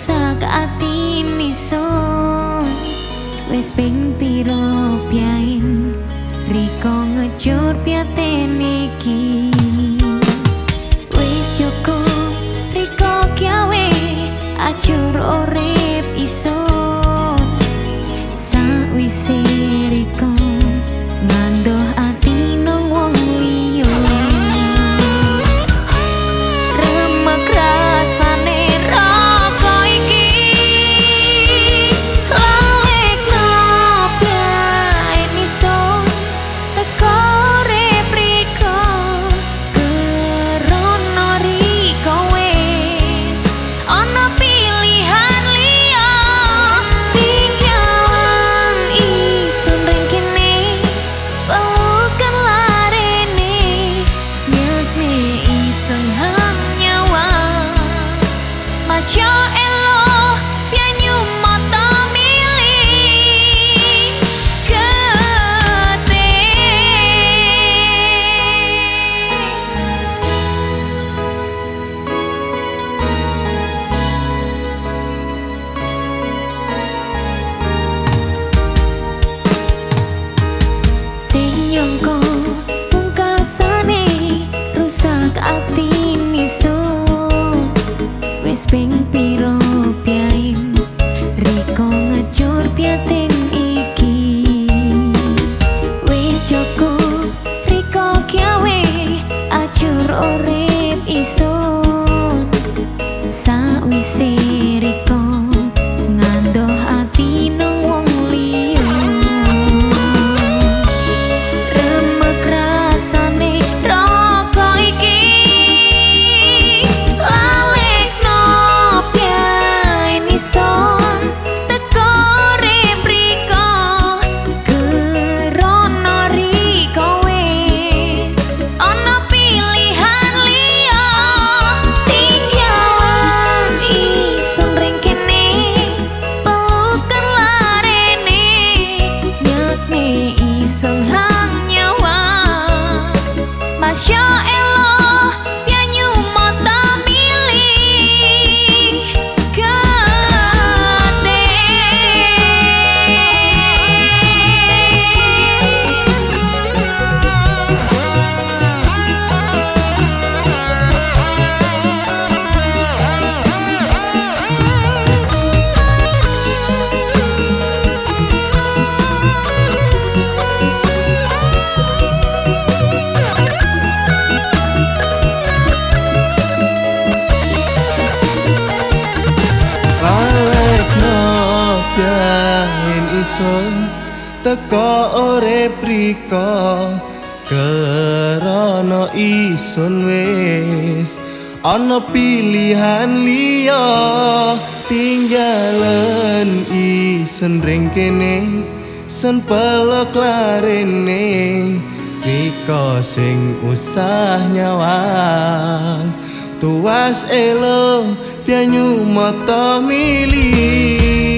rusak ati niso Wes ping piro piain Riko ngejur piate niki piate asor teko ore priko kerana isun wis ana pilihan liya. Tinggalen isun ring kene sun peluk larene Riko sing usah nyawang Tuas elo Pianyu moto milih